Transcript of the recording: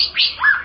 Música